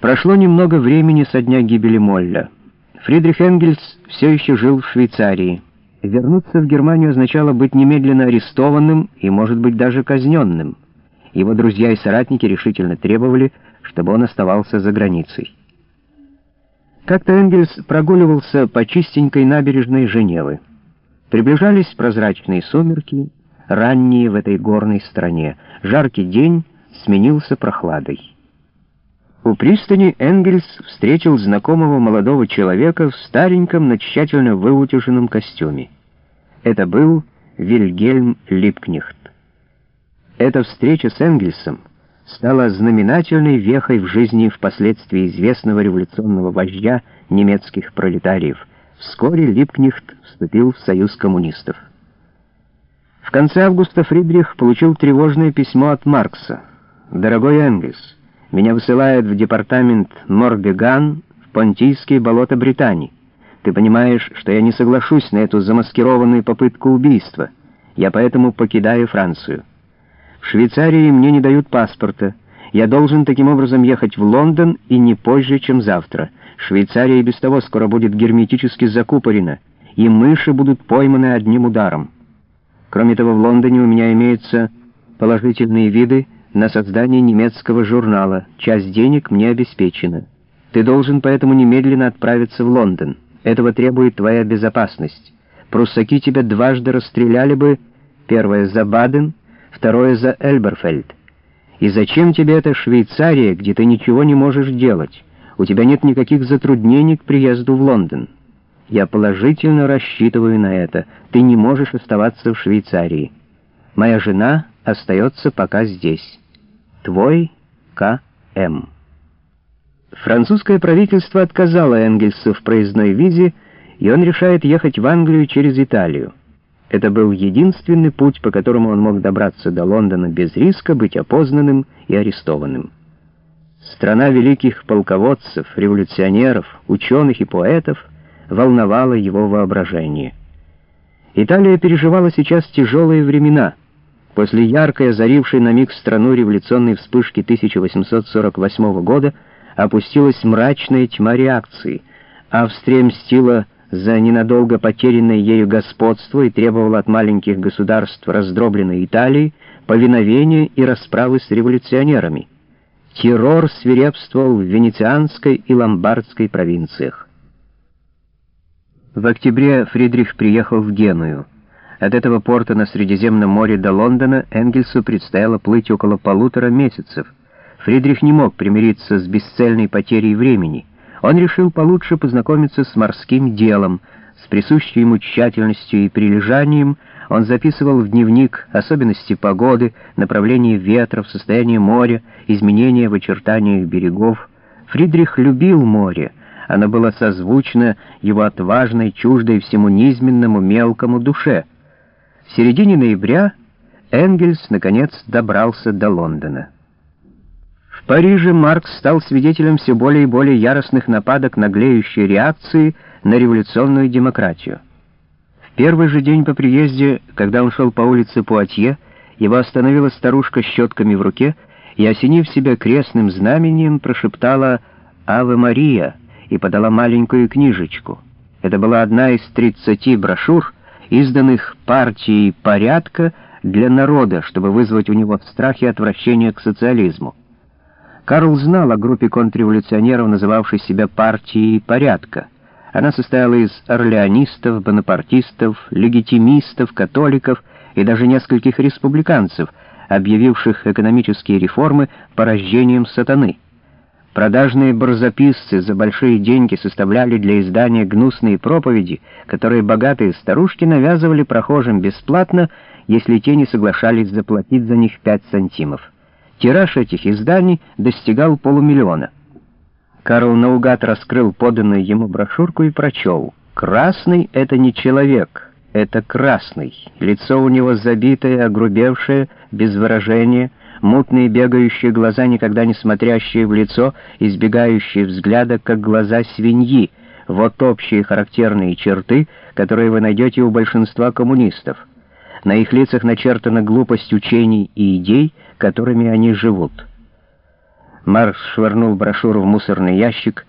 Прошло немного времени со дня гибели Молля. Фридрих Энгельс все еще жил в Швейцарии. Вернуться в Германию означало быть немедленно арестованным и, может быть, даже казненным. Его друзья и соратники решительно требовали, чтобы он оставался за границей. Как-то Энгельс прогуливался по чистенькой набережной Женевы. Приближались прозрачные сумерки, ранние в этой горной стране. Жаркий день сменился прохладой. У пристани Энгельс встретил знакомого молодого человека в стареньком, но тщательно выутюженном костюме. Это был Вильгельм Липкнехт. Эта встреча с Энгельсом стала знаменательной вехой в жизни впоследствии известного революционного вождя немецких пролетариев. Вскоре Липкнехт вступил в союз коммунистов. В конце августа Фридрих получил тревожное письмо от Маркса. «Дорогой Энгельс, меня высылают в департамент Морбеган в Понтийские болота Британии. Ты понимаешь, что я не соглашусь на эту замаскированную попытку убийства. Я поэтому покидаю Францию. В Швейцарии мне не дают паспорта. Я должен таким образом ехать в Лондон и не позже, чем завтра. Швейцария и без того скоро будет герметически закупорена, и мыши будут пойманы одним ударом. Кроме того, в Лондоне у меня имеются положительные виды, на создание немецкого журнала. Часть денег мне обеспечена. Ты должен поэтому немедленно отправиться в Лондон. Этого требует твоя безопасность. Пруссаки тебя дважды расстреляли бы, первое за Баден, второе за Эльберфельд. И зачем тебе эта Швейцария, где ты ничего не можешь делать? У тебя нет никаких затруднений к приезду в Лондон. Я положительно рассчитываю на это. Ты не можешь оставаться в Швейцарии. Моя жена остается пока здесь. Твой К.М. Французское правительство отказало Энгельсу в проездной визе, и он решает ехать в Англию через Италию. Это был единственный путь, по которому он мог добраться до Лондона без риска быть опознанным и арестованным. Страна великих полководцев, революционеров, ученых и поэтов волновала его воображение. Италия переживала сейчас тяжелые времена — После яркой, озарившей на миг страну революционной вспышки 1848 года опустилась мрачная тьма реакции. Австрия мстила за ненадолго потерянное ею господство и требовала от маленьких государств раздробленной Италии повиновения и расправы с революционерами. Террор свирепствовал в Венецианской и Ломбардской провинциях. В октябре Фридрих приехал в Геную. От этого порта на Средиземном море до Лондона Энгельсу предстояло плыть около полутора месяцев. Фридрих не мог примириться с бесцельной потерей времени. Он решил получше познакомиться с морским делом, с присущей ему тщательностью и прилежанием, он записывал в дневник особенности погоды, направление ветров, состояние моря, изменения в очертаниях берегов. Фридрих любил море, оно было созвучно его отважной, чуждой всему низменному, мелкому душе — в середине ноября Энгельс, наконец, добрался до Лондона. В Париже Маркс стал свидетелем все более и более яростных нападок наглеющей реакции на революционную демократию. В первый же день по приезде, когда он шел по улице Пуатье, его остановила старушка с щетками в руке и, осенив себя крестным знамением, прошептала «Аве Мария» и подала маленькую книжечку. Это была одна из тридцати брошюр, изданных партией порядка для народа, чтобы вызвать у него страх и отвращение к социализму. Карл знал о группе контрреволюционеров, называвшей себя партией порядка. Она состояла из орлеонистов, бонапартистов, легитимистов, католиков и даже нескольких республиканцев, объявивших экономические реформы порождением сатаны. Продажные барзаписцы за большие деньги составляли для издания гнусные проповеди, которые богатые старушки навязывали прохожим бесплатно, если те не соглашались заплатить за них 5 сантимов. Тираж этих изданий достигал полумиллиона. Карл наугад раскрыл поданную ему брошюрку и прочел. «Красный — это не человек, это красный. Лицо у него забитое, огрубевшее, без выражения — мутные бегающие глаза, никогда не смотрящие в лицо, избегающие взгляда, как глаза свиньи. Вот общие характерные черты, которые вы найдете у большинства коммунистов. На их лицах начертана глупость учений и идей, которыми они живут. Маркс швырнул брошюру в мусорный ящик